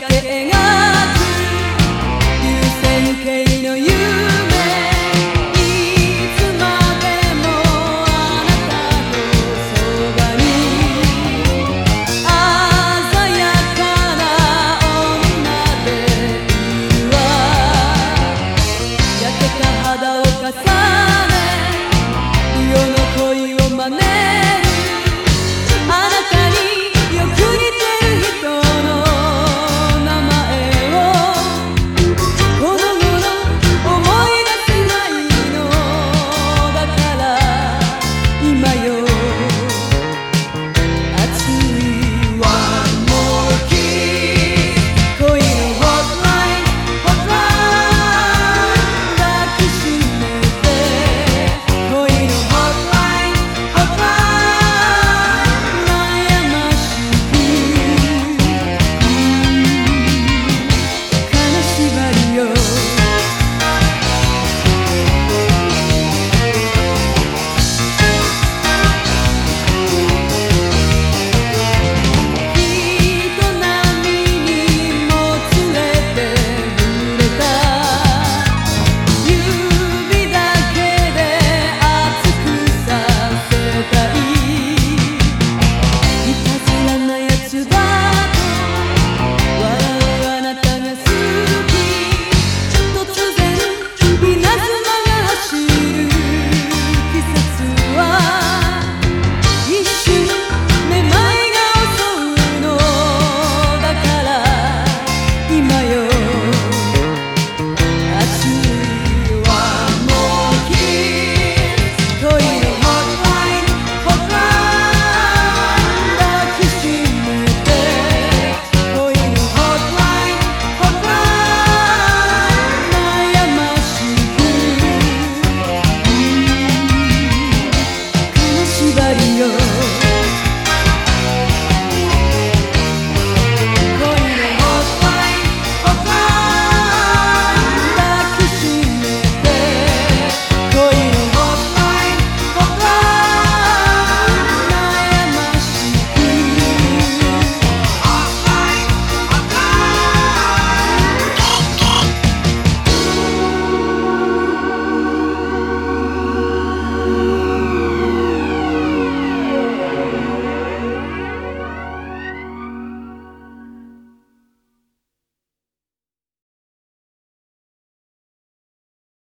かけ